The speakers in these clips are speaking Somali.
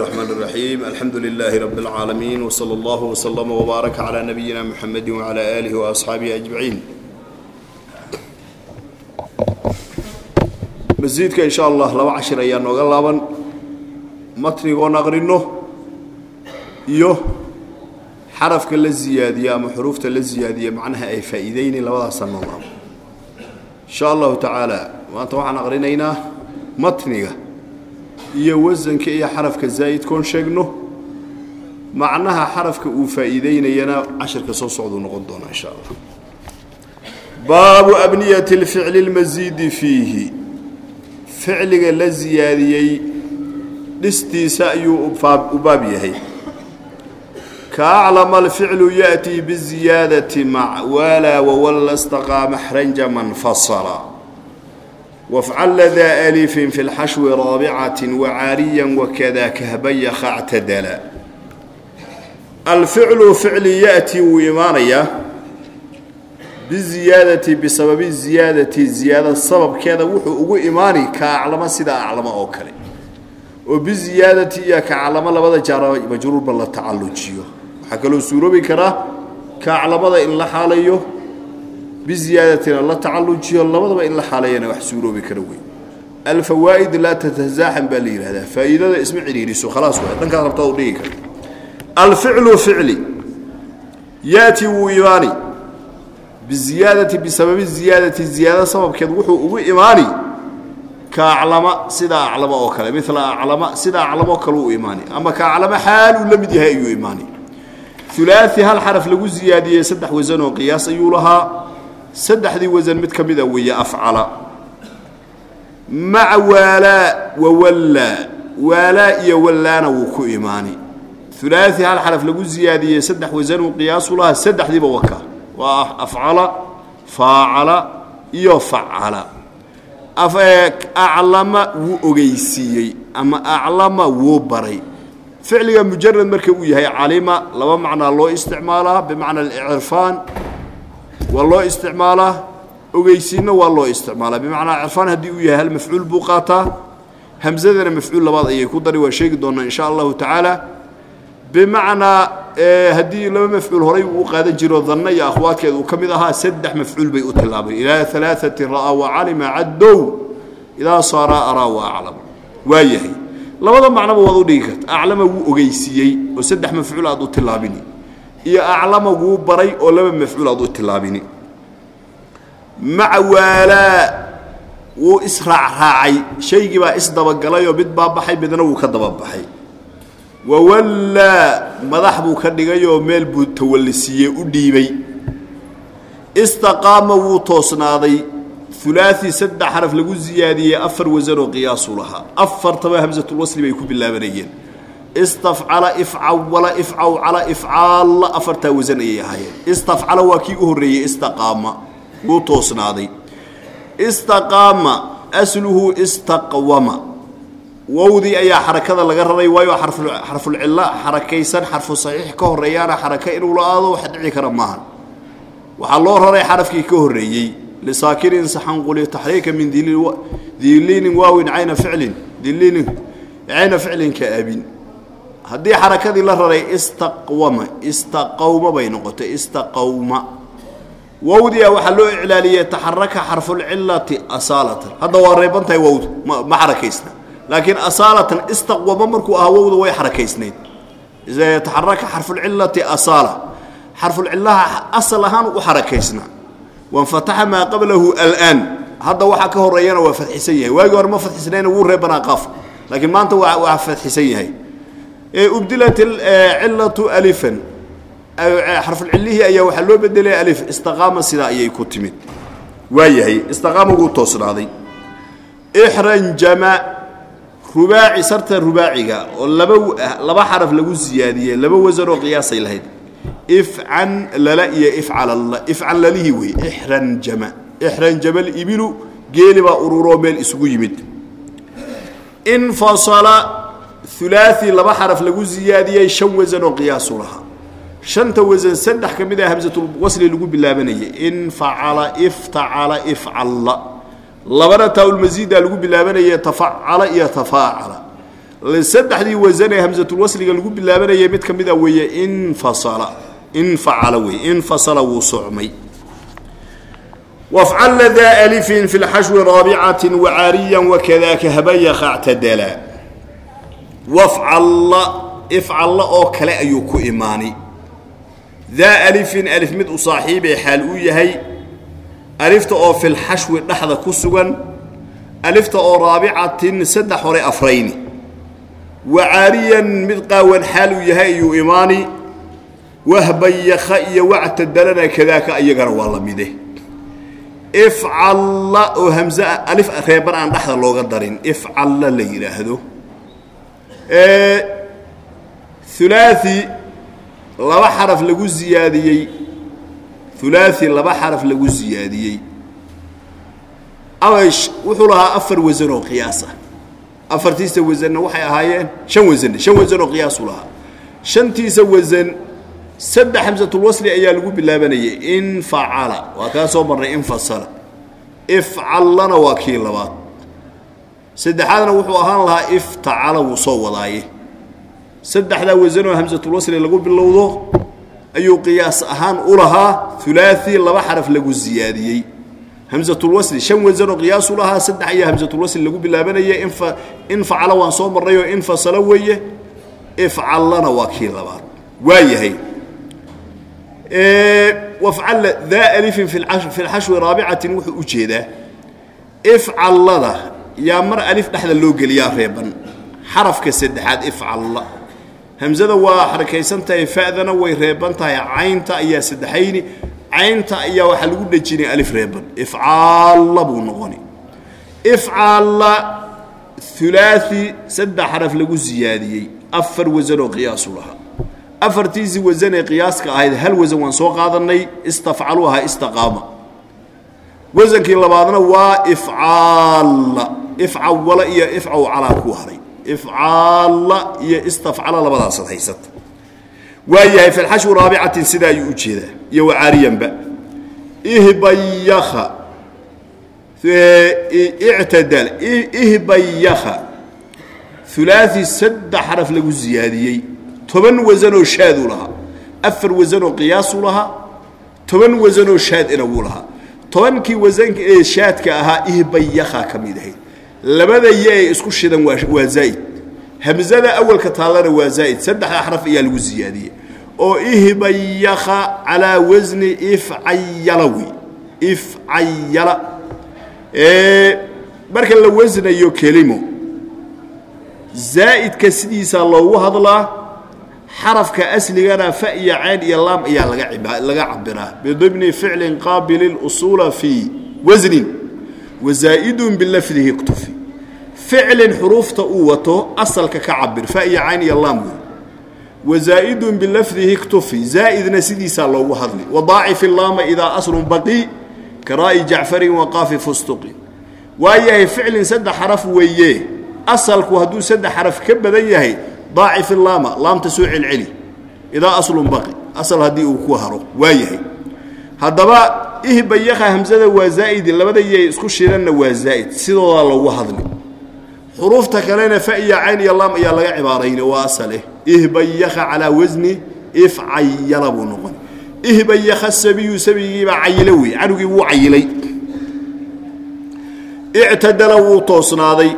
الرحمن الرحيم الحمد لله رب العالمين وصلى الله وسلم وبارك على نبينا محمد وعلى آله وأصحابه أجمعين masjidka insha allah laba cashir ayaa nooga laaban matnigoon aqrino iyo xarafka la ziyaadiye ama xuruufta la ziyaadiye macnaha ay faa'iideynayn labadaasa noo laabo insha allahu tacaala maanta waxaan aqrinaynaa matniga iyo wasanka iyo xarafka zaa'idkoon sheegno macnaha xarafka uu faa'iideynayana cashirka soo socdu noqon doonaa insha allah. Baabu abniyati اlficli اlmasiidi fiihi. Ficliga la ziyaadiyey dhistiisa ayuu u baab yahay. Ka aclama alficlu ya'tii biziyaadati mac waalaa wawalla staqaama xranja manfasala wafcal ladaa alifin fi lxashwi raabicati wacaariya wakada kahbaya khactadala alficlu ficli yaأtii wuu imaanayaa biziyaadati bisababi ziyaadati ziyaada sababkeeda wuxuu ugu imaani ka aclamo sida aclamo oo kale oo biziyaadati iyo ka aclamo labada jaara majruurba la tacallujiyo waxaa kaloo suuroobi karaa ka aclamada in la xaalayo biziyaadatina la tacallujiyo labadaba in la xaalayana wax suuroobi kara wey alfawaa'id laa tatasaaxam baa la yidhahdaa faa'iidada isma ciriiriso khalaas waay dhankaas rabtaa u dhigi kara alficlu ficli yaati wuu imaani biziyaadati bisababi ziyaadati ziyaada sababkeed wuxuu ugu imaani ka aclama sida aclamo oo kale mila aclama sida aclamo kale u imaani ama ka aclamo xaal la mid yahay ayuu imaani ulaai hal xaraf lagu ziyaadiyey saddex wasan oo qiyaas ayuu lahaa saddexdii wasan mid ka mida weeye afcala. Maca waalaa wawallaa waalaa iyo wallaana wuu ku imaani. Ulaai hal xaraf lagu ziyaadiyey saddex wasan uu qiyaasu lahaa saddexdiiba waka. Waa afcala faacala iyo facala. Aclama wuu ogeysiiyey ama aclama wuu baray. Ficliga mujarad marka uu yahay calima laba macnaa loo isticmaalaa bimacna alcirfaan waa loo isticmaalaa. Ogeysiinna waa loo isticmaalaa. Bimacnaa cirfaan haddii uu yahay hal mafcuul buu qaataa. Hamsadana mafcuul labaad ayay ku dari waa sheegi doonaa insha allahu tacaala. Bimacnaa haddii laba mafcuul horay uu qaadan jiro danna iyo akhwaadkeed uu ka mid ahaa saddex mafcuul bay u tilaabeen ilaa alaaati ra'aa wacalima caddow. Idaa saaraa araa wa aclam. Waa yahay. Labada macnoba waad u dhigi karta. Aclama wuu ogeysiiyey oo saddex mafcuul aad u tilaabini iyo aclama wuu baray oo laba mafcuul aad u tilaabini maca waalaa wuu israacraacay shaygii baa isdabagalayoo mid baa baxay midna wuu ka dababaxay. Wawallaa madax buu ka dhigayoo meel buu tawallisiiyey u dhiibay. Istaqaama wuu toosnaaday. Ulaai saddex xaraf lagu ziyaadiyey afar wasanoo qiyaasu lahaa. Afartaba hamsatulwasli bay ku bilaabanayeen istafcala ifcawala ifcawcala ifcaalla afartaa wasan ayay ahaayeen. Istafcala waa kii u horreeyey istaqaama. Wuu toosnaaday. Istaqaama asluhu istaqwama. Wowdii ayaa xarakada laga raray waayo xarfulcilla xarakaysan xarfu saxiix ka horeeyaana xaraka inuu la aado wax dhici kara maaha. Waxaa loo raray xarafkii ka horreeyey. Lisaakinin saxanquli taxriika min diliinin waawin cayna ficlin diliinin cayna ficlin ka abin haddii xarakadii la raray istaqwama istaqawma bay noqotay istaqawma. Wowdia waxaa loo iclaaliyey taxaraka xarfulcilati asaalatan. Hadda waa reeban tahay wowd ma xarakaysna. Laakiin asaalatan istaqwama markuu ahaa wowda way xarakaysnayd. Taxaraka xarfulcilati asaala. Xarfulcillaha asal ahaan u xarakaysnaa wanfataxa maa qablahu alaan. Hadda waxaa ka horeeyana waa fadxisan yahay. Waagii hore ma fadxisnayna wuu reebanaa qaaf. Laakiin maanta waa fadxisan yahay ubdilat cilatu alifan. Xarfulcillihii ayaa waxaa loo bedelay alif. Istaqaama sidaa ayay ku timid. Waa yahay istaqaama wuu toosnaaday. Ixranjama rubaaci sarta rubaaciga oo laba laba xaraf lagu siyaadiyey laba wasan oo qiyaasay lahayd. Ifcan lala iyo ifcalalla ifcan lalihii wey ixranjama ixranjama libilu geeli baa ururoo meel isugu yimid. Infasala ulaai laba xaraf lagu siyaadiyey shan wasan oo qiyaasu lahaa. Shanta wasan saddex ka mid a hamsatulwasli lagu bilaabanayay. Infacala iftacala ifcalla labana taaulmasiida lagu bilaabanaya tafacala iyo tafaacala. Saddexdii wasan ee hamsatulwasliga lagu bilaabanayay mid ka mida weeye infasala infacala weeye infasala wuu socmay. Wafcalla daa alifin fi lxashwi raabicatin wacaariyan wakadaaka habayaka ctadala wafcalla ifcalla oo kale ayuu ku imaani. Daa alifin alif mid u saaxiibee xaal uu yahay. Alifta oo filxashwi dhexda ku sugan. Alifta oo raabicatin saddex hore afrayni wacaariyan mid qaawan xaal uu yahay ayuu imaani. Wahbayaka iyo wactadalana kadaaka iyagana waa la mide. Ifcalla oo hamse alif reeban aan dhexda looga darin. Ifcalla la yidhaahdo ulaai laba xaraf lagu ziyaadiyey. Ulaai laba xaraf lagu ziyaadiyey. Ash wuxuu lahaa afar wasan oo qiyaasa afartiisa wasanna waxay ahaayeen shan wasan shan wasan oo qiyaasu lahaa. Shantiisa wasan saddex hamsatulwasli ayaa lagu bilaabanayay. Infacala waa kaa soo infasala. Ifcallana waa kii labaad saddexaadna wuxuu ahaan lahaa iftacala wuu soo wadaaye saddexdaa wasanoo hamsatulwasli lagu bilowdo ayuu qiyaas ahaan u lahaa ulaai laba xaraf lagu ziyaadiyey. Hamsatulwasli shan wasanoo qiyaasu lahaa saddex ayaa hamsatulwasli lagu bilaabanaya. Infacala waan soo marnayoo infasala weeye. Ifcallana waa kii labaad. Waa wafcalla daa alifin fi lxashwi raabicatin wuxuu u ifcallada yaa mar alif dhexda loo geliyaa reeban. Xarafka saddexaad ifcalla hamsada waa xarakaysan tahay fa'dana way reeban tahay. Caynta ayaa saddexayni caynta ayaa waxaa lagu dhejinay alif reeban. Ifcaalla buu noqoni. Ifcaalla ulaai saddex xaraf lagu siyaadiyey afar wasanoo qiyaasu lahaa. Afartiisii wasan ee qiyaaska ahayd hal wasan waan soo qaadanay istafcalu ahaa istaqaama. Wasankii labaadna waa ifcaalla ifcawala iyo ifcaw calaa ku haray. Ifcaalla iyo istafcala labadaasaad haysata. Waa yahay fi lxashwi raabicatin sidaa ayuu u jeedaa iyo wacaariyanba ihbayaka ictadal ihbayaka ulaai saddex xaraf lagu ziyaadiyey toban wasanoo shaaduu lahaa afar wasanoo qiyaasuu lahaa toban wasanoo shaadina wuu lahaa. Tobankii wasanka ee shaadka ahaa ihbayaka ka mid ahayd labada ye ee isku shidan waa zaa'id. Hamsada awalka taallana waa zaa'id. Saddexda xaraf ayaa lagu ziyaadiyey. Oo ihbayaka calaa wasni ifcayala wey ifcayala marka la wasnayo kelimo zaa'idka sidiisaa loogu hadlaa xarafka asligana fa iyo cayn iyo laam ayaa laga cabiraa bidibni ficlin qaabili اlusuula fii wasnin wazaa'idun bilafdihi ktufi ficlin xuruufta uu wato asalka ka cabir fa iyo cayn iyo laam. Wey wazaa'idun bilafdihi ktufi zaa'idna sidiisaa loogu hadli. Wadaacifi laama idaa aslun baqi karaa'i jacfarin waqaafi fustuqi. Waa yahay ficlin saddex xaraf weeye asalku hadduu saddex xaraf ka badan yahay daacif laama laamta soo celceli idaa aslun baqi asal haddii uu ku haro waa yahay haddaba ihbayaka hamsada waa zaa'idi labada yey isku shidanna waa zaa'id sidoodaa loogu hadli xuruufta kalena fa iyo cayn iyo laam ayaa laga cibaarayna waa asaleh ihbayaka calaa wasni ifcayala buu noqon. Ihbayaka sabiyu sabigiibaa cayilo wey canugii wuu cayilay. Ictadala wuu toosnaaday.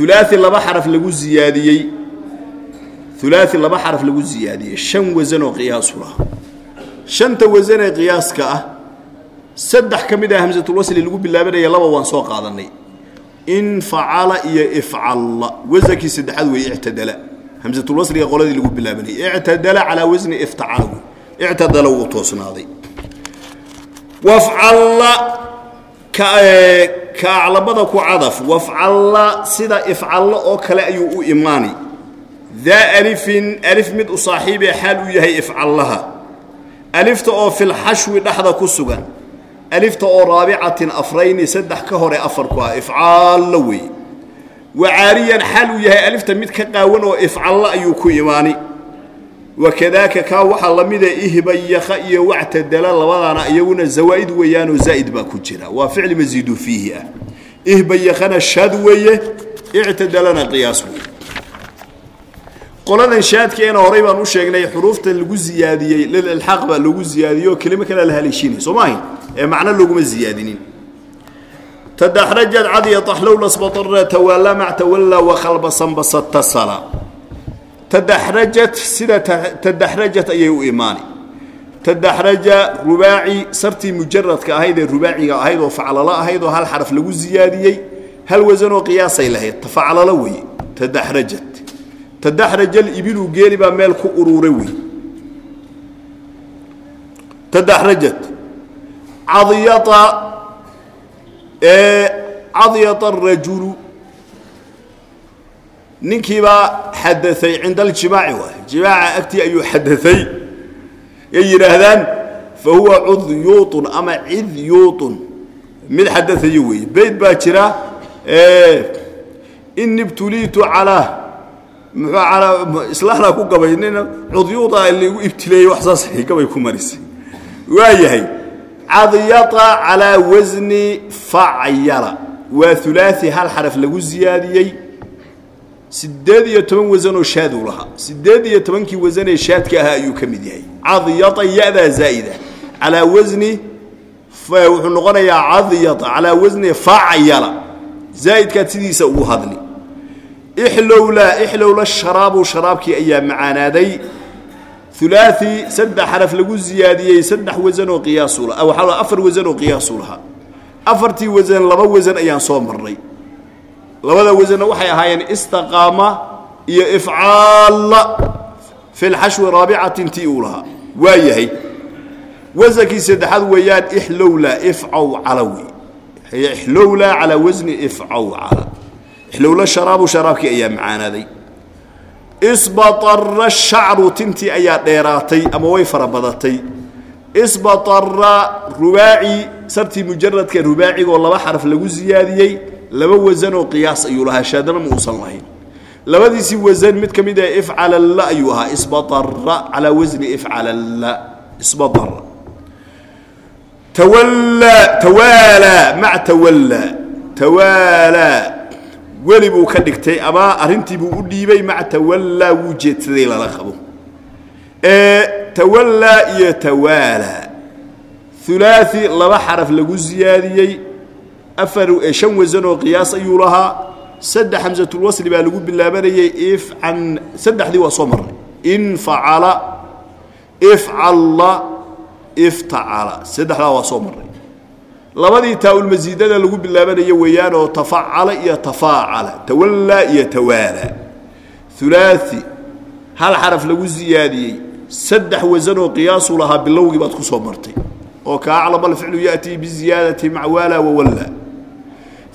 Ulaai laba xaraf lagu ziyaadiyey. Ulaai laba xaraf lagu ziyaadiyey. Shan wasan oo qiyaasu laha shanta wasan ee qiyaaska ah saddex ka mid ah hamsatulwasli lagu bilaabanaya laba waan soo qaadanay infacala iyo ifcalla wasankii saddexaad weeye ictadala. Hamsatulwasliga qoladii lagu bilaabanayay. Ictadala calaa wasni iftacala wey ictadala wuu toosnaaday. Wafcalla ka aclamada ku cadaf. Wafcalla sida ifcallo oo kale ayuu u imaani. Daa alifin alif mid u saaxiibee xaal uu yahay ifcallaha. Alifta oo filxashwi dhexda ku sugan alifta oo raabicatin afrayni saddex ka hore afarku ah. Ifcaallo weeye wacaariyan xaal uu yahay alifta mid ka qaawan oo ifcallo ayuu ku imaani. Wakadaaka kaa waxaa la mida ihbayaka iyo wactadala labadaana iyaguna zawaa'id weeyaanoo zaa'id baa ku jira. Waa ficli masiidu fiihi ah. Ihbayakana shad weeye ictadalana qiyaas weeye qoladan shaadkeena horey baan u sheegnay xuruufta lagu ziyaadiyey lililxaaq baa loogu ziyaadiyey oo kelimo kale la haleeshiinay soo maahayn? Ee macno looguma ziyaadinin. Tadaxrajad cadiya taxlow lasbatara tawaala mac tawalla wakhalbasanbasa tasala tadaxrajat sida tadaxrajat ayay u imaani. Tadaxraja rubaaci sartii mujaradka ahayd ee rubaaciga ahayd oo faclalo ahayd oo hal xaraf lagu ziyaadiyey hal wasanoo qiyaasay lahayd tafaclalo weeye. Tadaxrajat tadaxrajal ibilu geeli baa meel ku uruuray wey. Tadaxrajat cadiyata ee cadiyata arajulu ninkiibaa xadaay cinda aljimaaci waay jimaaca agtii ayuu xadaay yay yidhaahdaan fa huwa cudyuuطun ama cidyuuطun mid xadaayo weeye beyd baa jira ini calaa islaaxdaa ku gabay nina cudyuuda ligu ibtileeyey wax saasay gabay ku marisay. Waa yahay cadyata calaa wasni facyala waa ulaai hal xaraf lagu ziyaadiyey. Sideed iyo toban wasanoo shaaduu lahaa. Sideed iyo tobankii wasanee shaadka ahaa ayuu ka mid yahay. Cadyata yadaa zaa'ida. Calaa wasni wuxuu noqonayaa cadyata calaa wasni facyala zaa'idkaad sidiisa ugu hadli ixlowla ixlowla sharaabu sharaabkii ayaa macaanaaday ulaai saddex xaraf lagu ziyaadiyey saddex wasanoo qiyaasu waxaa afar wasan oo qiyaasu lahaa afartii wasan laba wasan ayaan soo marnay labada wasanna waxay ahaayeen istaqaama iyo ifcaalla fi lxashwi raabicatin tii uu lahaa waa yahay wasankii saddexaad weeyaan ixlowla ifcawcala wey ixlowla calaa wasni ifcawcala ixlowla sharaabu sharaabkii ayaa macaanaaday isbaara shacru tintii ayaa dheeraatay ama way fara badatay isbaara rubaaci sartii mujaradka rubaacigoo laba xaraf lagu ziyaadiyey laba wasanoo qiyaas ayuu lahaa shaadana ma uusan lahayn labadiisii wasan mid ka mid ah ifcalalla ayuu ahaa isbaara calaa wasni ifcalalla isbaara tawallaa tawaalaa mac tawallaa tawaalaa weli buu ka dhigtay ama arrintii buu u dhiibay mac tawallaa wuu jeedsaday lala qabo. Tawallaa iyo tawaalaa ulaai laba xaraf lagu ziyaadiyey. Afar shan wasan oo qiyaas ayuu lahaa. Saddex hamsatulwasli baa lagu bilaabanayay ifcan saddexdii waa soo marnay. Infacala ifcalla iftacala saddexdaa waa soo marnay labadii taa-ulmasiidada lagu bilaabanayo weeyaanoo tafacala iyo tafaacala tawallaa iyo tawaala. Ulaai hal xaraf lagu ziyaadiyey saddex wasanoo qiyaasu lahaa bilowgii baad ku soo martay oo ka aclama alficlu yaأtii biziyaadati mac waala wawalla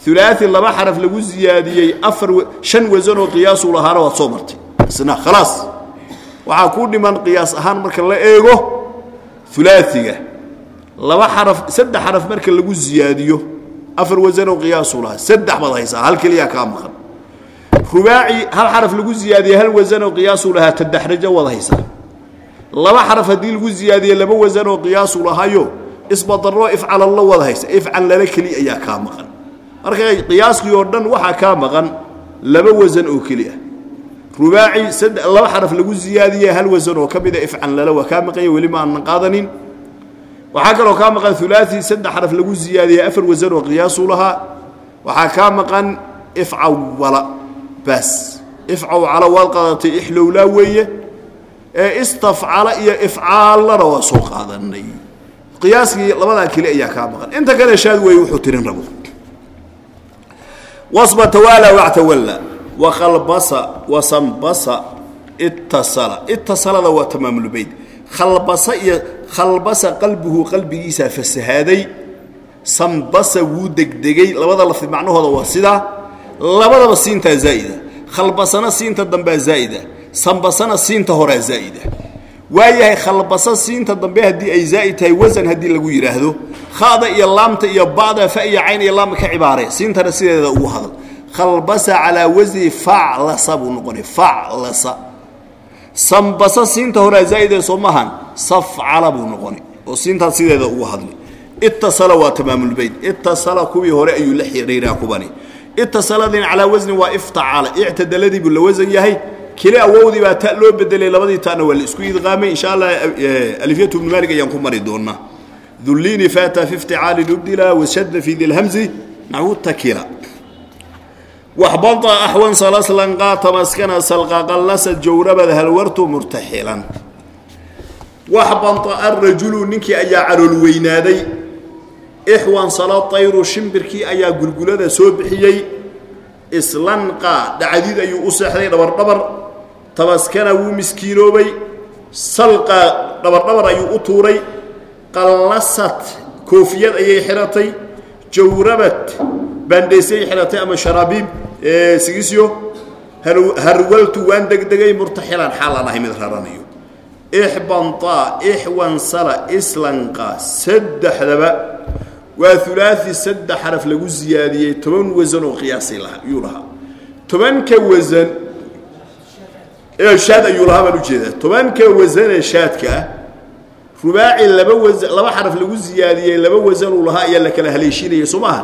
ulaai laba xaraf lagu ziyaadiyey afar shan wasanoo qiyaasu lahaana waad soo martay. Isna khalaas. Waxaa kuu dhiman qiyaas ahaan marka la eego ulaaiga laba xaraf saddex xaraf marka lagu ziyaadiyo afar wasanoo qiyaasu lahaa saddex baad haysaa hal keliyaa kaa maqan. Rubaaci hal xaraf lagu ziyaadiye hal wasanoo qiyaasu lahaa tadaxrajo waad haysaa. Laba xaraf haddii lagu ziyaadiye laba wasanoo qiyaasu lahaayo isbadaroo ifcalallo wada haysa ifcal lala keli ayaa kaa maqan. Marka qiyaaskii oo dhan waxaa kaa maqan laba wasan oo keli ah. Rubaaci laba xaraf lagu ziyaadiye hal wasan oo ka mida ifcal lala waa kaa maqanya weli ma aanan qaadanin waxaa kaloo kaa maqan ulaai saddex xaraf lagu ziyaadiye afar wasan oo qiyaasu lahaa. Waxaa kaa maqan ifcawala baas. Ifcawcala waad qaadatay ixlowlaa weeye. Ee istafcala iyo ifcaallana waa soo qaadanay. Qiyaaskii labadaa keli ayaa kaa maqan. Inta kale shaad weeye wuxuu tirin rabo. Wasba tawaala wactawalla wakhalbasa wasambasa ittasala. Ittasalada waa tamaamulbeyd khalbasa iyo khalbasa qalbuhu qalbigiisaa fasahaaday sambasa wuu degdegay. Labada lafdi macnahooda waa sidaa labadaba siintaa zaa'ida. Khalbasana siinta dambea zaa'ida sambasana siinta horaa zaa'ida. Waayahay khalbasa siinta dambe haddii ay zaa'id tahay wasan haddii lagu yidhaahdo khada iyo laamta iyo bacda fa iyo cayn iyo laamka ka cibaaree siintana sideeda ugu hadal. Khalbasa calaa wasni faclasa buu noqonay faclasa sambasa siinta horaa zaa'idee soo maahan safcala buu noqonay oo siintaas sideeda ugu hadlay. Ittasala waa tamaamulbeyd ittasala kuwii hore ayuu la xidhiiraa kubani. Ittasaladin calaa wasni waa iftacala ictadaladii buu la wasan yahay. Keli awowdii baa ta loo bedelay labadii ta'na waa la isku idqaamay. Insha allah alifyatu ibnu maalik ayaan ku mari doonaa dullini faata fi ifticaali nubdila washadda fi dilhamzi naxwu takila waxbada axwan salaslanqaa tamaskana salqa qallasad jawrabad halwartu murtaxilan waxbada arajulu ninkii ayaa calool weynaaday ixwan sala tayru shimbirkii ayaa gulgulada soo bixiyey islanqaa dhacdiid ayuu u seexday dhabardhabar tamaskana wuu miskiinoobay salqaa dhabardhabar ayuu u tuuray qallasad koofiyad ayay xihatay jawrabad baandhaysay xihatay ama sharaabiib sigisyo harwaltu waan degdegay murtaxilan xaalaan ahay mid raranayo ixbantaa ixwansala islanqa saddexdaba waa ulaai saddex xaraf lagu ziyaadiyey toban wasan oo qiyaasay yuu lahaa tobanka wasan shaad ayuu lahaa baan u jeedaa tobanka wasan ee shaadka ah rubaaci laba wasan laba xaraf lagu ziyaadiyey laba wasan uu lahaa ayaa la kala haleeshinayay soo maaha?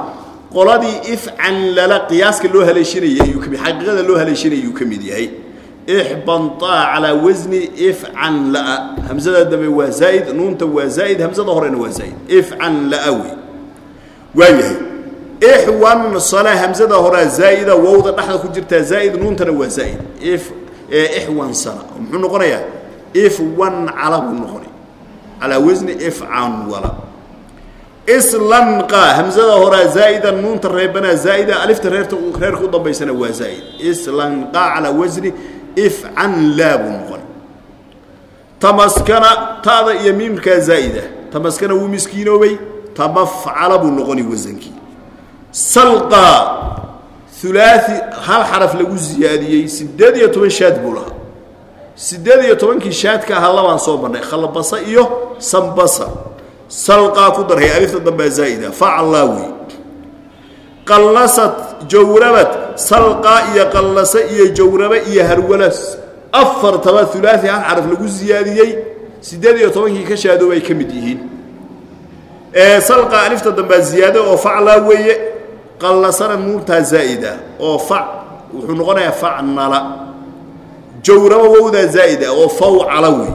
Qoladii ifcan lala qiyaaska loo haleeshinayay ayuu ka mid xaqiiqada loo haleeshinayay ayuu ka mid yahay. Ixbantaa calaa wasni ifcan laa. Hamsada dambe waa zaa'id nuunta waa zaa'id hamsada horena waa zaa'id. Ifcan laa wey. Waa yahay. Ixwan sala hamsada horaa zaa'ida wowda dhexda ku jirtaa zaa'id nuuntana waa zaa'id. If ixwan sala. Muxuu noqonayaa? Ifwan cala buu noqonay calaa wasni ifcan wala. Islanqa hamsada horaa zaa'ida nuunta reebanaa zaa'ida alifta reerta reerka u dambaysana waa zaa'id islanqa calaa wasni ifcan laa buu noqonay tamaskana ta'da iyo miimkaa zaa'ida tamaskana wuu miskiinoobay tamafcala buu noqoni wasankii salqa ulaai hal xaraf lagu ziyaadiyey siddeed iyo toban shaad buu lahaa. Siddeed iyo tobankii shaadka ahaa labaan soo marnay khalbasa iyo sambasa salqaa ku darhay alifta dambaa zaa'ida faclaa wey qallasad jawrabad salqaa iyo qallasa iyo jawraba iyo harwalas. Afartaba ulaai hal xaraf lagu ziyaadiyey siddeed iyo tobankii ka shaadoob ay ka mid yihiin. Salqa alifta dambaa ziyaado oo faclaa weeye qallasana nuurtaa zaa'ida oo fac wuxuu noqonayaa facnala jawraba wowdaa zaa'ida oo fawcala wey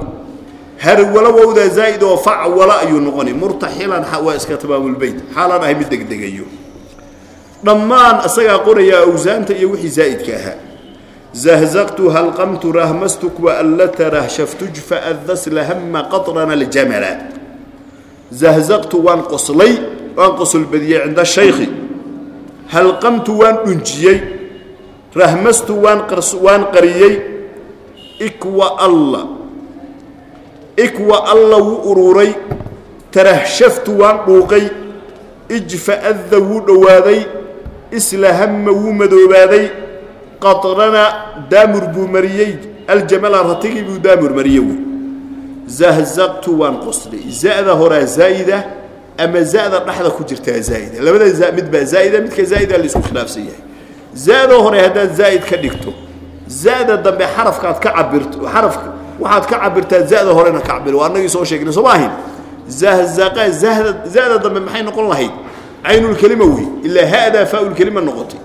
harwalo wowdaa zaa'id oo facwala ayuu noqonay. Murtaxilan waa iska tamaamulbeyt xaalaan ahay mid degdegayo. Dhammaan isagaa qorayaa awsaanta iyo wixii zaa'idka ahaa. Zahzaqtu halqamtu rahmastuk waallata rahshaftujfa addaslahama qatrana aljamala zahzaqtu waan qoslay waan qosol badiyey cinda shaykhi. Halqamtu waan dhunjiyey rahmastu waan qariyey. Ikwa alla ikwa alla wuu uruuray tarahshaftu waan dhuuqay ijfa'adda wuu dhowaaday islahama wuu madoobaaday qatrana daamur buu mariyey aljamala ratigii buu daamur mariyey wey zahzaqtu waan qoslay za'da horaa zaa'ida ama za'da dhexda ku jirtaa zaa'ida labada mid baa zaa'ida midka zaa'ida la isku khilaafsan yahay. Za'da hore haddaad zaa'id ka dhigto za'da dambe xarafkaad ka cabirto xarafka waxaad ka cabirtaa za'da horena ka cabir waa annagii soo sheegnay soo maahin zahzaqa zahda za'da dambe maxay noqon lahayd? Caynulkelima wey ilaa ha'daa faaulkelima noqotay.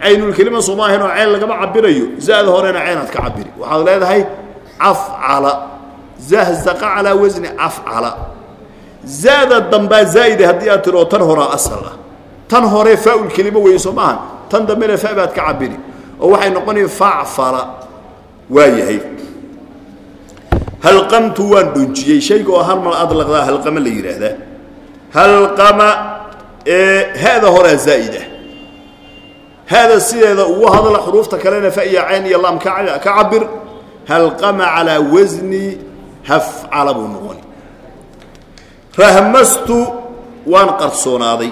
Caynulkelima soo maahin oo cayn lagama cabirayo za'da horena caynaad ka cabiri waxaad leedahay cafcala zahzaqa calaa wasni afcala. Zaada dambaa zaa'ida haddii aad tiro tan horaa asal ah. Tan hore faaulkelimo weeye soo tan dambena fa baad ka cabiri oo waxay noqonaya facfala waa yahay halqamtu waan dhunjiyey shayga oo hal mal adlaqdaa halqama la yidhaahdaa halqama hada horaa zaa'ida. Hada sideeda ugu hadla xuruufta kalena fa iyo cayn iyo laam ka cabir halqama calaa wasni hafcala buu noqoni rahmastu waan qarsoonaaday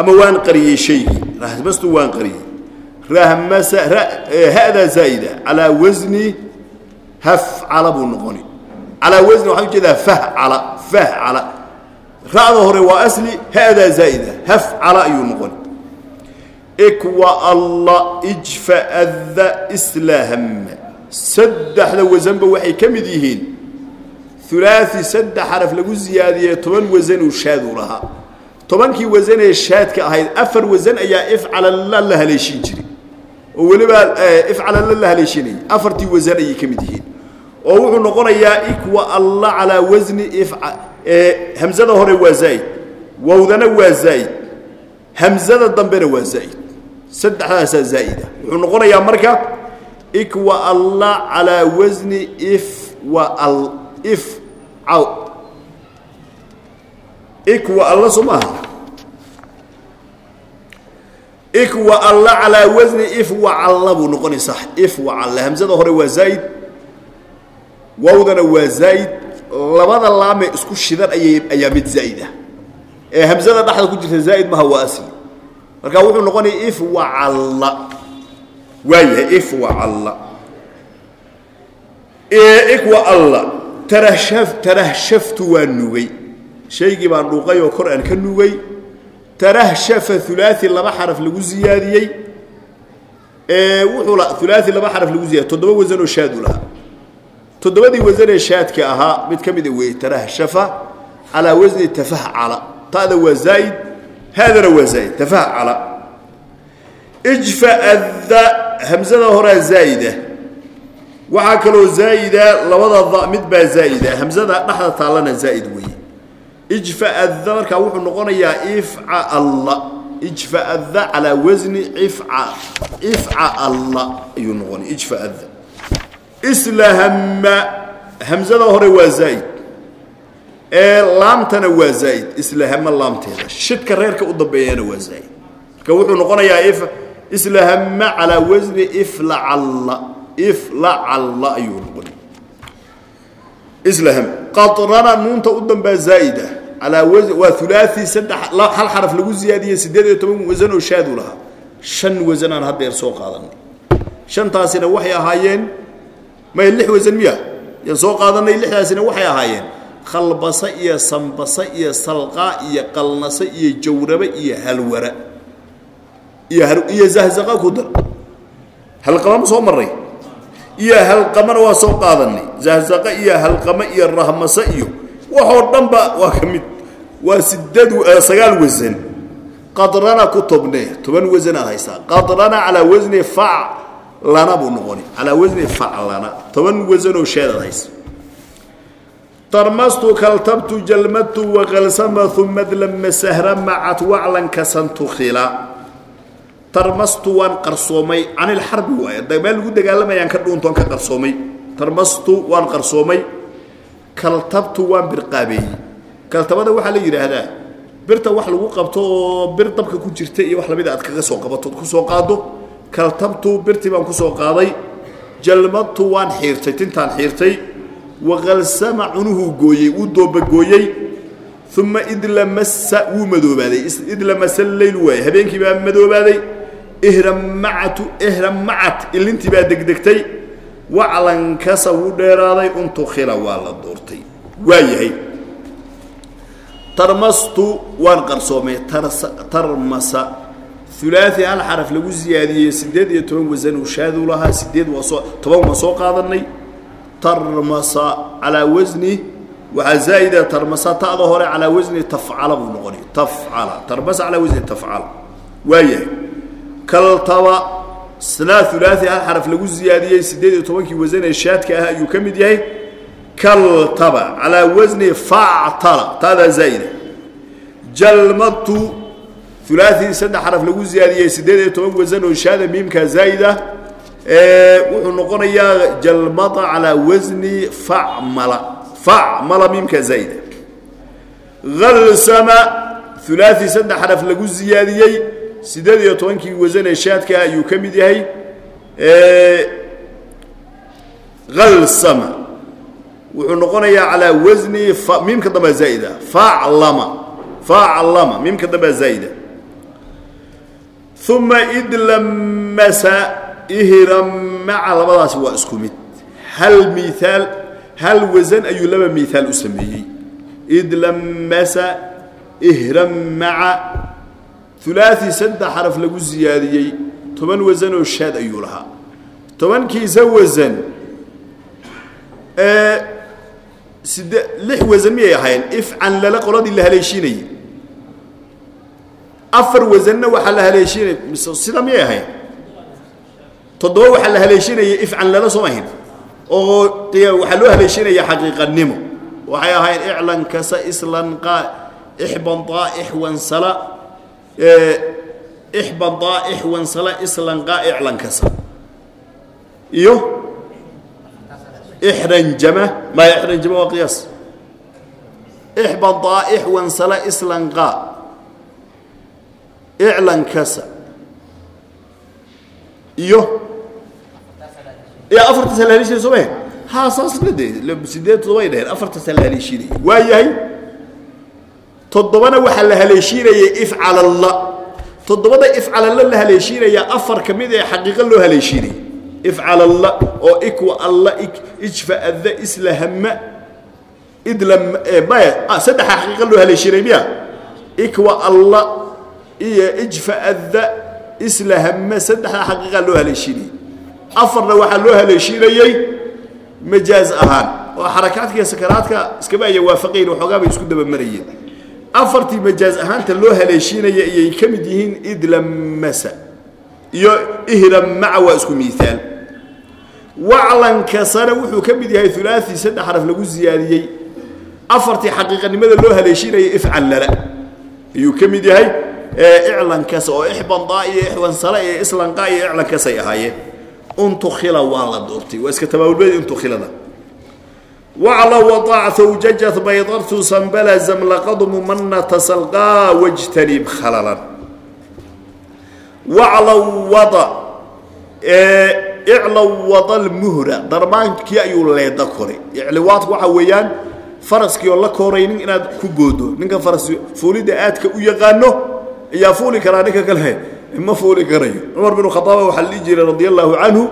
ama waan qariyey shaygii rahmastu waan qariyey. Rahmasa hada zaa'ida calaa wasni hafcala buu noqoni. Calaa wasni waxaan u jeedaa fahcala fahcala. Ra'da hore waa asli haadaa zaa'ida. Hafcala ayuu noqoni. Ikwa alla ijfa'adda islahama saddexda wasanba waxay ka mid yihiin. Ulaai saddex xaraf lagu ziyaadiyey toban wasan uu shaaduu lahaa. Tobankii wasanee shaadka ahayd afar wasan ayaa ifcala la la haleeshin jiray oo weliba ifcalala la haleeshinayay afartii wasan ayay ka mid yihiin. Oo wuxuu noqonayaa ikwa alla calaa wasni ifca hamzada hore waa zaa'id wawdana waa zaa'id hamzada dambena waa zaa'id saddexdaasaa zaa'ida wuxuu noqonayaa marka ikwa alla calaa wasni if wa al if caw. Ikwa alla soo maaha ikwa alla calaa wasni if wacalla buu noqonay sax if wacalla hamzada hore waa zaa'id wawdana waa zaa'id labada laame isku shidan ayay ayaa mid zaa'id ah. Ee hamzada dhexda ku jirta zaa'id maha waa asli. Marka wuxuu noqonaya if wacalla waayahay if wacalla ikwa alla. Tarahshaf tarahshaftu waa nugay shaygii baan dhuuqay oo kor aan ka nugay tarahshafa ulaai laba xaraf lagu ziyaadiyey ulaai laba xaraf lagu ziyadiy toddoba wasan oo shaadu lahaa. Toddobadii wasan ee shaadka ahaa mid ka mida weeye tarahshafa calaa wasni tafahcala ta'da waa zaa'id haadana waa zaa'id tafahcala ijfa'adda hamzada horaa zaa'ida. Waxaa kaloo zaa'ida labada da mid baa zaa'ida hamzada dhexda taallana zaa'id weeye ijfa'adda markaa wuxuu noqonayaa ifca alla. Ijfa'adda calaa wasni ifca ifca alla ayuu noqonaya ijfa'adda islahama hamzada hore waa zaa'id. Ee laamtana waa zaa'id. Islahama laamteeda. Shidka reerka u dambeeyana waa zaa'id. Marka wuxuu noqonayaa if islahama calaa wasni iflacalla iflacalla ayuu noqonaya islaham qatrana nuunta u dambaa zaa'ida. Calaa wasn waa ulaai saddex hal xaraf lagu ziyaadiyey siddeed iyo toban wasan oo shaadu lahaa. Shan wasanaan haddeer soo qaadanay. Shantaasina waxay ahaayeen may lix wasan miya? Yaan soo qaadanay lixdaasina waxay ahaayeen. Khalbasa iyo sambasa iyo salqaa iyo qalnasa iyo jawraba iyo halwara. Iyo iyo zahzaqa ku dar halqama ma soo marray iyo halqamana waa soo qaadanay. Zahzaqa iyo halqama iyo rahmasa iyo waxoo dhanba waa ka mid. Waa sideed sagaal wasan qadrana ku tobne toban wasan aad haysaa. Qadrana calaa wasni fac lana buu noqoni. Calaa wasni faclana toban wasanoo sheedaad haysa tarmastu kaltabtu jalmadtu waqalsama uma dlama sahra macat waclan kasantukhila tarmastu waan qarsoomay can ilxarbi waay meel lagu dagaalamayaan ka dhuuntoon ka qarsoomay. Tarmastu waan qarsoomay kaltabtu waan birqaabeeyey. Kaltabada waxaa la yidhaahdaa birta wax lagu qabto oo bir dabka ku jirta iyo wax lamida aad kaga soo qabato ku soo qaado kaltabtu birtii baan ku soo qaaday jalmadtu waan xiirtay tintaan xiirtay. Waqalsama cunuhuu gooyey wuu doobagooyey uma idlamasa wuu madoobaaday. Idlamasa leyl waaye habeenkii baa madoobaaday ihramacatu ihrammacat ilintii baa degdegtay. Waclankasa wuu dheeraaday untukhila waa la doortay. Waa yahay. Tarmastu waan qarsoomay tarmasa. Ulaai hal xaraf lagu ziyaadiyey siddeed iyo toban wasan uu shaadu lahaa sideed waa soo toban waa soo qaadanay. Tarmasa calaa wasni waxaa zaa'ida tarmasa ta'da hore calaa wasni tafcala buu noqonay. Tafcala tarmasa calaa wasni tafcala. Waa yahay kaltaba snaa ulaai hal xaraf lagu ziyaadiyey siddeed iyo tobankii wasan ee shaadka ah ayuu ka mid yahay. Kaltaba calaa wasni factala ta'daa zaa'ida. Jalmatu ulaai saddex xaraf lagu ziyaadiyey siddeed iyo toban wasan oo shaada miimka zaa'ida wuxuu noqonayaa jalmada calaa wasni facmala facmala miimka zaa'ida. Halsama ulaai saddex xaraf lagu ziyaadiyey siddeed iyo tobankii wasan ee shaadka ayuu ka mid yahay halsama wuxuu noqonayaa calaa wasni miimka dambaa zaa'ida. Faclama faclama miimka dambaa zaa'ida. Uma idlamasa ihramaca labadaasi waa isku mid. Hal miaal hal wasan ayuu laba miaal u sameeyey. Idlamasa ihramaca ulaai saddex xaraf lagu ziyaadiyey toban wasan oo shaad ayuu lahaa. Tobankiisa wasan side lix wasan miyay ahayn ifcan lala qoladii la haleeshiinayay. Afar wasanna waxaa la haleeshiinay mise sida miyay ahayn toddoba waxaa la haleeshinaya ifcan lala soo ahayn oo waxaa loo haleeshinaya xaqiiqanimo waxay ahayn iclan kasa islan qaa ixban daa'ix wansala ixban daa'ix wansala islan qaa iclan kasa iyo ixranjama maya ixranjama waa qiyaas. Ixban daa'ix wansala islan qaa iclan kasa iyo ya afartaasa la haleeshinaya soo mahe haa saasna dee sideed toddobay dhaheen afartaasaa la haleeshiinaya waa yahay toddobana waxaa la haleeshiinayay ifcalalla toddobada ifcalalla la haleeshiinayaa afar ka mid ee xaqiiqo loo haleeshiinaya ifcalalla oo ikwa alla ijfaadda islahama idlam maya saddexa xaqiiqo loo haleeshiinay miya? Ikwa alla iyo ijfaadda islahama saddexda xaqiiqa loo haleeshiinayay. Afarna waxaa loo haleeshiinayey majaaz ahaan. Oo xarakaadka iyo sakaraadka iskama aya waafaqayn waxoogaa bay isku dabamarayeen afartii majaaz ahaanta loo haleeshiinaya iyay ka mid yihiin idlammasa iyo ihrammaca waa isku miiaal waclankasana wuxuu ka mid yahay ulaai saddex xaraf lagu ziyaadiyey. Afartii xaqiiqanimada loo haleeshiinaya ifcallala ayuu ka mid yahay iclankasa oo ixbandaa iyo ixwansala iyo islanqa iyo iclankasay ahaayeen. Untukhila waa la doortay. Waa iska tabaawulbeed untukhilada wacla wadaac hawjajat baydartu sambala zamlaqadu mumanata salqaa wajtanib khalalan waclaw wada iclaw wada lmuhra darbaankii ayuu leeda koray icliwaadku waxaa weeyaan faraskii oo la kooraynin inaad ku goodo ninka faras fuulidda aadka u yaqaano ayaa fuuli karaa ninka kale ma fuuli karayo cumar binu khadaaba waxaa la dhihi jiray radia allaahu canhu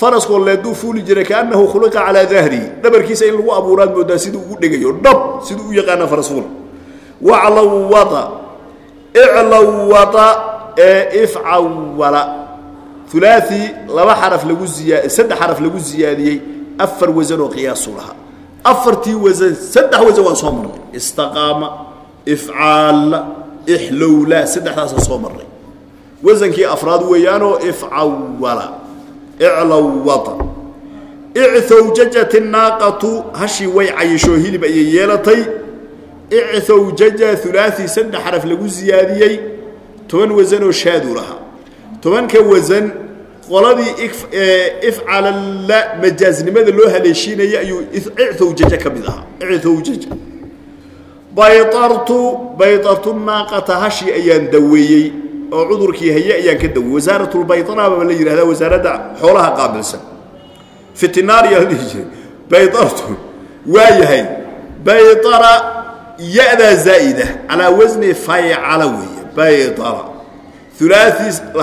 faraskoo leeduu fuuli jiray kaannahu khuliqa calaa dahrihi dhabarkiisa in lagu abuuraad moodaa siduu ugu dhegayo dhab siduu u yaqaana faras fuul waclaw wada iclaw wada ee ifcawala ulaai laba xaraf lagu ziyaa saddex xaraf lagu ziyaadiyey afar wasan oo qiyaasu lahaa. Afartii wasan saddex wasan waan soo marnay. Istaqaama ifcaalla ixlowla saddexdaasa soo marnay. Wasankii afraad weeyaanoo ifcawala iclawada icthowjajat naaqatu hashii way cayishoo hilib ayay yeelatay. Icthowjaja ulaai saddex xaraf lagu ziyaadiyey toban wasanoo shaadu lahaa. Tobanka wasan qoladii ifcalalla majaaznimada loo haleeshiinaya ayuu icthowjaja ka mid ahaa. Icthowjaja bayartu baydartu naaqata hashii ayaan daweeyey oo cudurkii haye ayaan ka daweyey wasaaratulbayara baa la yidhahdaa wasaaradda xoolaha qaabilsan. Fitinaariya la dhihi jiray. Baydartu waa yahay baydara ya-daa zaa'ida calaa wasni faycala weeye. Baydara ulaai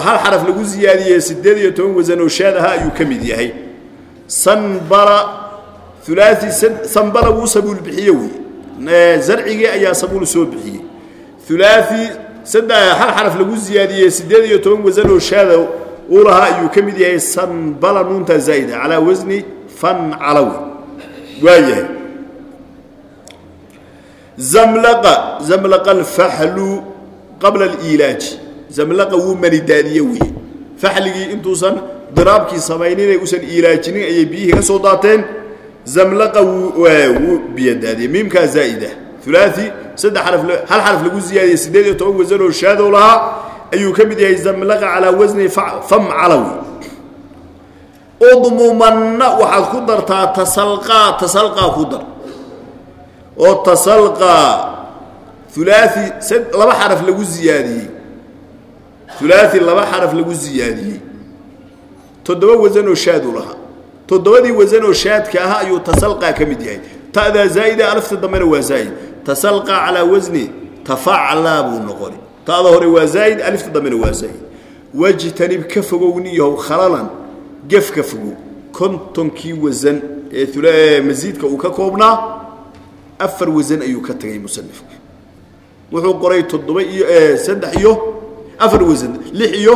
hal xaraf lagu ziyaadiyey siddeed iyo toban wasan oo shaad ahaa ayuu ka mid yahay. Sanbala ulaai sanbala wuu sabuul bixiye wey zarcigii ayaa sabuul soo bixiyey. Ulaai hal xaraf lagu ziyaadiyey siddeed iyo toban shaada uu lahaa ayuu ka mid yahay sanbala nuunta zaa'ida calaa wasni fancala wey waa yahay. Zamlaqa zamlaqa alfaxlu qabla aliilaaji. Zamlaqa wuu manidaadiye weeye faxligii intuusan diraabkii samayninay usan iilaajinin ayay biyihii ka soo daateen. Zamlaqa wuu biyadaadiye miimkaa zaa'ida ulaai hal xaraf lagu ziyaadiyey siddeed iyo toban wasan oo shaadow lahaa ayuu ka mid yahay zamlaqa calaa wasni famcala wey udmumanna waxaad ku dartaa tasalqaa tasalqaa ku dar. Oo tasalqaa ulaai laba xaraf lagu ziyaadiyey. Ulaai laba xaraf lagu ziyaadiyey. Toddoba wasan oo shaadu lahaa. Toddobadii wasan oo shaadka ahaa ayuu tasalqaa ka mid yahay. Ta'daa zaa'ida alafta dambena waa zaa'id tasalqaa calaa wasni tafaclaa buu noqoni. Ta'da hore waa zaa'id alifta dambena waa zaa'id. Wajtanib ka fogow niyahow khalalan gef ka fogow. Kontonkii wasan ee masiidka uu ka koobnaa afar wasan ayuu ka tagay musanifku wuxuu qoray toddoba iyo saddex iyo afar wasan lix iyo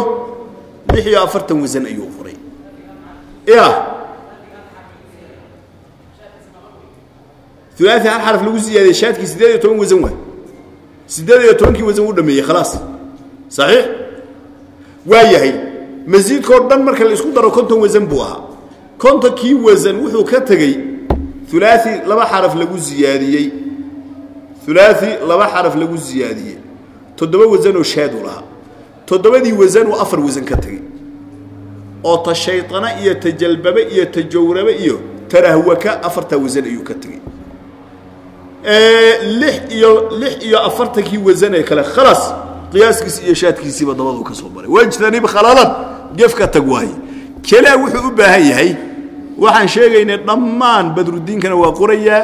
lix iyo afartan wasan ayuu qoray. Ya ulaai hal xaraf lagu siyaadiyey shaadkii siddeed iyo toban wasan waay siddeed iyo tobankii wasan wuu dhameeyey khalaas saxiix waa yahay masiidkao dhan marka la isku daro konton wasan buu ahaa kontonkii wasan wuxuu ka tegey ulaai laba xaraf lagu ziyaadiyey ulaai laba xaraf lagu ziyaadiyey toddoba wasanoo shaadu lahaa toddobadii wasanuu afar wasan ka tegey oo ta shayطana iyo ta jalbabe iyo ta jawrabe iyo tarahwaka afartaa wasan ayuu ka tegey lix iyo lix iyo afartankii wasan ee kale khalaas qiyaaskiisi iyo shaadkiisiiba dabadu ka soo baray wajtanib khalalan gefka tag waaye. Kelaa wuxuu u baahan yahay waxaan sheegaynay dhammaan badrudiinkana waa qorayaa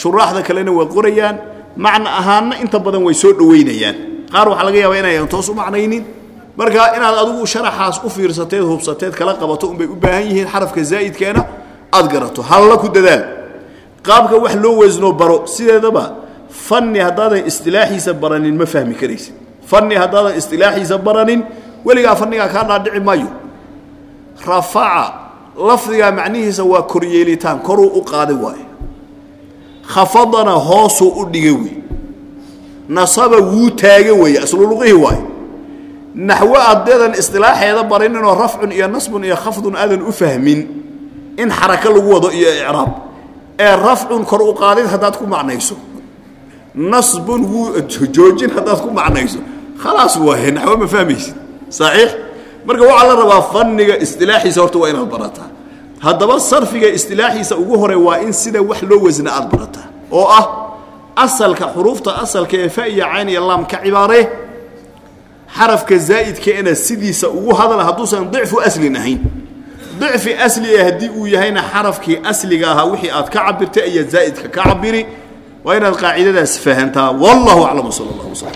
shuraaxda kalena waa qorayaan macna ahaanna inta badan way soo dhowaynayaan qaar waxaa laga yaabaa inayan toos u macnaynin. Marka inaad adigu sharaxaas u fiirsateed hubsateed kala qabato unbay u baahan yihiin xarafka zaa'idkeena aad garato. Halla ku dadaal qaabka wax loo weysnoo baro sideedaba fanni haddaadan istilaaxiisa baranin ma fahmi karaysid. Fanni haddaadan istilaaxiisa baranin weligaa fannigaa kaa dhaadhici maayo. Rafaca lafdigaa macnihiisa waa koryeelitaan koruu u qaaday waaye. Khafadana hoosuu u dhigay wey. Nasaba wuu taage weeye asluluqihii waaye. Naxwo addeedan istilaaxeeda baraninoo rafcun iyo nasbun iyo khafdun aadan u fahmin in xarako lagu wado iyo icraab ee rafcun kor u qaadid haddaad ku macnayso. Nasbun wuu joojin haddaad ku macnayso. Khalaas waaye naxwo ma fahmaysid. Saxiix? Marka waxaa la rabaa fanniga istilaaxiisa horta waa inaad barataa. Haddaba sarfiga istilaaxiisa ugu hore waa in sida wax loo wasna aad barataa. Oo ah asalka xuruufta asalka ee fa iyo cayn iyo laam ka cibaaree xarafka zaa'idkeena sidiisa ugu hadala hadduusan dicfu aslin ahayn dicfi asli ee haddii uu yahayna xarafkii asliga ahaa wixii aad ka cabirtay ayaa zaa'idka ka cabiri waa inaad qaacidadaas fahantaa. Wallahu aclam sala allah wslam